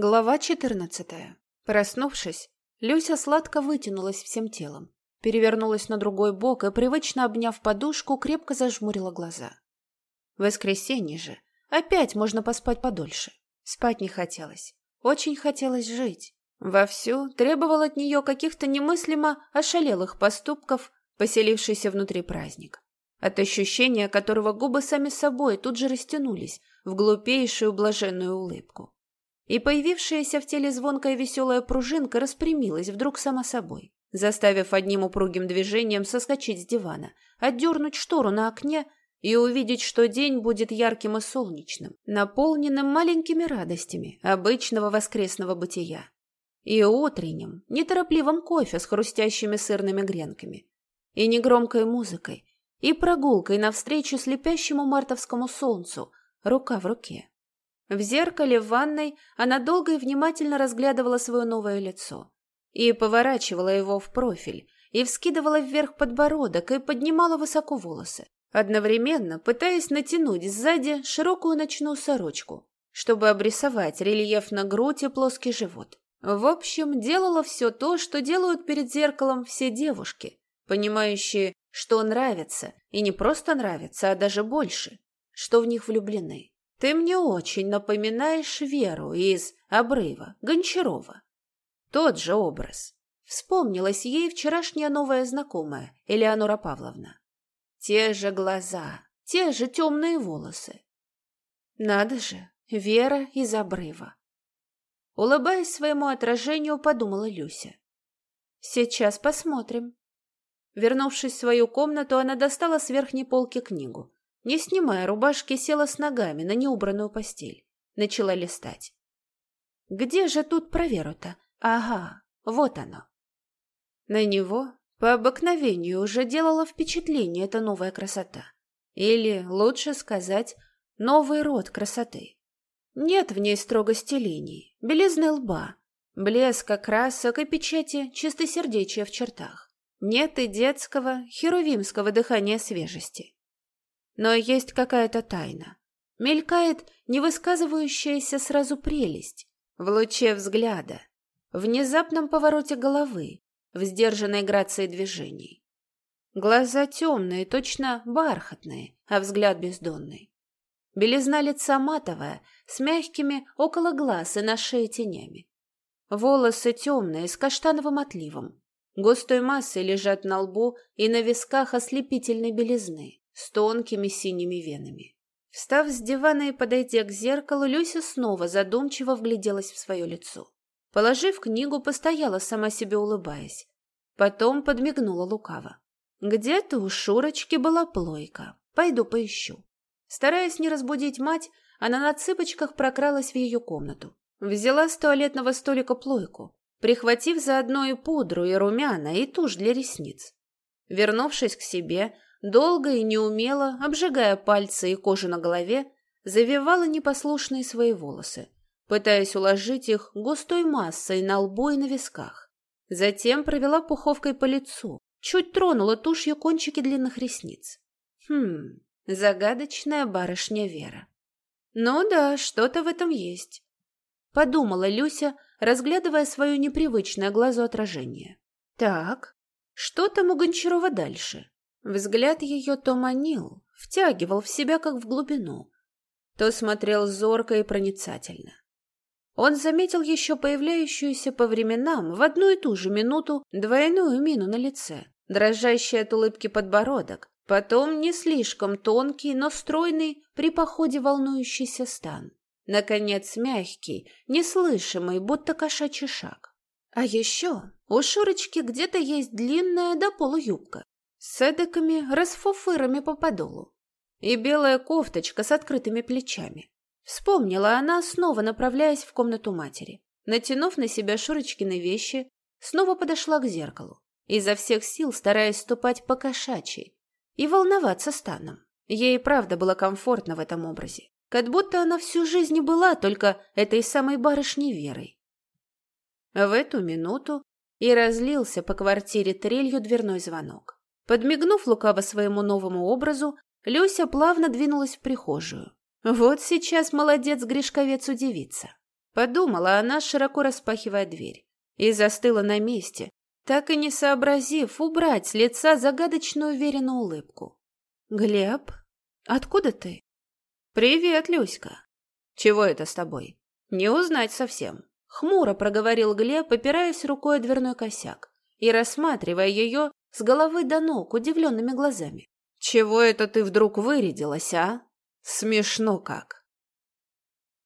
Глава 14. Проснувшись, Люся сладко вытянулась всем телом, перевернулась на другой бок и, привычно обняв подушку, крепко зажмурила глаза. Воскресенье же. Опять можно поспать подольше. Спать не хотелось. Очень хотелось жить. Вовсю требовал от нее каких-то немыслимо ошалелых поступков, поселившийся внутри праздник. От ощущения которого губы сами собой тут же растянулись в глупейшую блаженную улыбку и появившаяся в теле звонкая веселая пружинка распрямилась вдруг сама собой, заставив одним упругим движением соскочить с дивана, отдернуть штору на окне и увидеть, что день будет ярким и солнечным, наполненным маленькими радостями обычного воскресного бытия. И утренним, неторопливым кофе с хрустящими сырными гренками, и негромкой музыкой, и прогулкой навстречу слепящему мартовскому солнцу, рука в руке. В зеркале в ванной она долго и внимательно разглядывала свое новое лицо. И поворачивала его в профиль, и вскидывала вверх подбородок, и поднимала высоко волосы, одновременно пытаясь натянуть сзади широкую ночную сорочку, чтобы обрисовать рельефно грудь и плоский живот. В общем, делала все то, что делают перед зеркалом все девушки, понимающие, что нравится, и не просто нравится, а даже больше, что в них влюблены. Ты мне очень напоминаешь Веру из «Обрыва» Гончарова. Тот же образ. Вспомнилась ей вчерашняя новая знакомая, Элеонора Павловна. Те же глаза, те же темные волосы. Надо же, Вера из обрыва. Улыбаясь своему отражению, подумала Люся. Сейчас посмотрим. Вернувшись в свою комнату, она достала с верхней полки книгу не снимая рубашки, села с ногами на неубранную постель. Начала листать. Где же тут про Веру-то? Ага, вот оно. На него по обыкновению уже делала впечатление эта новая красота. Или, лучше сказать, новый род красоты. Нет в ней строгости линий, белизны лба, блеска красок и печати чистосердечия в чертах. Нет и детского, херувимского дыхания свежести. Но есть какая-то тайна. Мелькает невысказывающаяся сразу прелесть в луче взгляда, в внезапном повороте головы, в сдержанной грации движений. Глаза темные, точно бархатные, а взгляд бездонный. Белизна лица матовая, с мягкими около глаз и на шее тенями. Волосы темные, с каштановым отливом. Густой массой лежат на лбу и на висках ослепительной белизны с тонкими синими венами. Встав с дивана и подойдя к зеркалу, Люся снова задумчиво вгляделась в свое лицо. Положив книгу, постояла сама себе улыбаясь. Потом подмигнула лукаво. Где-то у Шурочки была плойка. Пойду поищу. Стараясь не разбудить мать, она на цыпочках прокралась в ее комнату. Взяла с туалетного столика плойку, прихватив заодно и пудру, и румяна, и тушь для ресниц. Вернувшись к себе, долго и неумело, обжигая пальцы и кожу на голове, завивала непослушные свои волосы, пытаясь уложить их густой массой на лбу и на висках. Затем провела пуховкой по лицу, чуть тронула тушью кончики длинных ресниц. Хм, загадочная барышня Вера. Ну да, что-то в этом есть. Подумала Люся, разглядывая свое непривычное глазу отражение. Так, что там у Гончарова дальше? Взгляд ее то манил, втягивал в себя, как в глубину, то смотрел зорко и проницательно. Он заметил еще появляющуюся по временам в одну и ту же минуту двойную мину на лице, дрожащий от улыбки подбородок, потом не слишком тонкий, но стройный при походе волнующийся стан. Наконец, мягкий, неслышимый, будто кошачий шаг. А еще у Шурочки где-то есть длинная до полу юбка, с эдакими расфуфырами по подолу и белая кофточка с открытыми плечами. Вспомнила она, снова направляясь в комнату матери. Натянув на себя Шурочкины вещи, снова подошла к зеркалу, изо всех сил стараясь ступать по кошачьей и волноваться станом. Ей правда было комфортно в этом образе, как будто она всю жизнь была только этой самой барышней Верой. В эту минуту и разлился по квартире трелью дверной звонок. Подмигнув лукаво своему новому образу, Люся плавно двинулась в прихожую. Вот сейчас молодец Гришковец удивится. Подумала она, широко распахивая дверь, и застыла на месте, так и не сообразив убрать с лица загадочную уверенную улыбку. «Глеб, откуда ты?» «Привет, Люська. Чего это с тобой? Не узнать совсем». Хмуро проговорил Глеб, опираясь рукой о дверной косяк и рассматривая ее с головы до ног удивленными глазами. «Чего это ты вдруг вырядилась, а? Смешно как!»